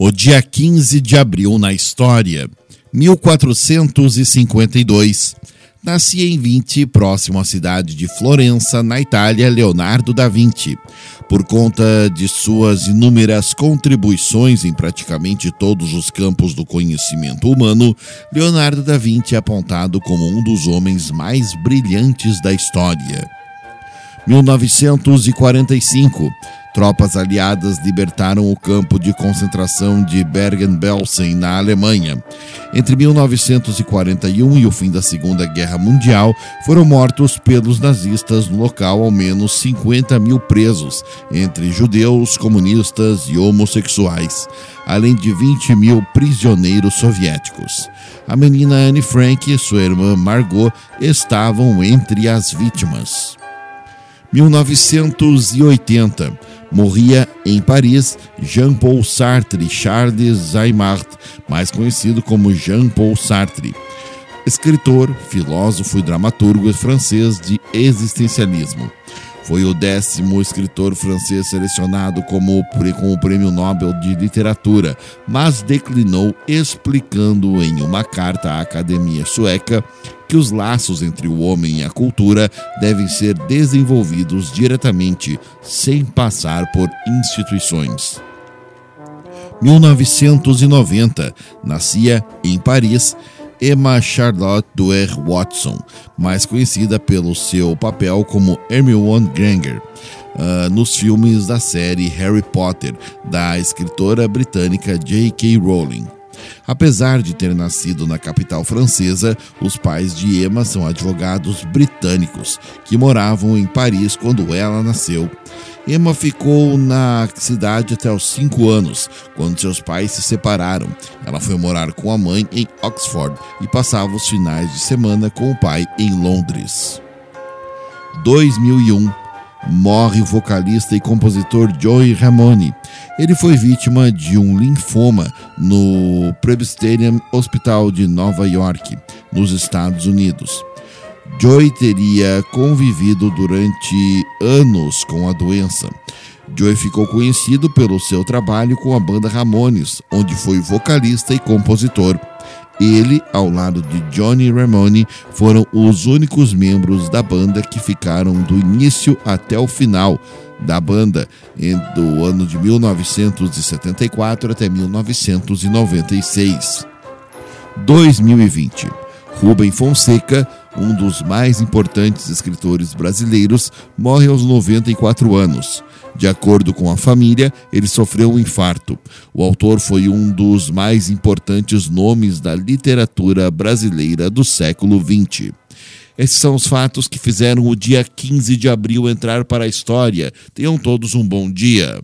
O dia 15 de abril na história, 1452. Nascia em Vinci, próximo à cidade de Florença, na Itália, Leonardo da Vinci. Por conta de suas inúmeras contribuições em praticamente todos os campos do conhecimento humano, Leonardo da Vinci é apontado como um dos homens mais brilhantes da história. 1945 Tropas aliadas libertaram o campo de concentração de Bergen-Belsen, na Alemanha. Entre 1941 e o fim da Segunda Guerra Mundial, foram mortos pelos nazistas no local ao menos 50 mil presos, entre judeus, comunistas e homossexuais, além de 20 mil prisioneiros soviéticos. A menina Anne Frank e sua irmã Margot estavam entre as vítimas. 1980 morria em Paris Jean-Paul Sartre, Charles Aymart, mais conhecido como Jean-Paul Sartre. Escritor, filósofo e dramaturgo francês de existencialismo. Foi o décimo escritor francês selecionado como, com o Prêmio Nobel de Literatura, mas declinou explicando em uma carta à Academia Sueca que os laços entre o homem e a cultura devem ser desenvolvidos diretamente, sem passar por instituições. 1990, nascia em Paris Emma Charlotte Duer Watson, mais conhecida pelo seu papel como Hermione Granger. Uh, nos filmes da série Harry Potter, da escritora britânica J.K. Rowling. Apesar de ter nascido na capital francesa, os pais de Emma são advogados britânicos que moravam em Paris quando ela nasceu. Emma ficou na cidade até os 5 anos, quando seus pais se separaram. Ela foi morar com a mãe em Oxford e passava os finais de semana com o pai em Londres. 2001 morre o vocalista e compositor Joey Ramone. Ele foi vítima de um linfoma no Presbyterian Hospital de Nova York, nos Estados Unidos. Joey teria convivido durante anos com a doença. Joey ficou conhecido pelo seu trabalho com a banda Ramones, onde foi vocalista e compositor. Ele, ao lado de Johnny Ramone, foram os únicos membros da banda que ficaram do início até o final da banda, do ano de 1974 até 1996. 2020. Rubem Fonseca, um dos mais importantes escritores brasileiros, morre aos 94 anos. De acordo com a família, ele sofreu um infarto. O autor foi um dos mais importantes nomes da literatura brasileira do século XX. Esses são os fatos que fizeram o dia 15 de abril entrar para a história. Tenham todos um bom dia.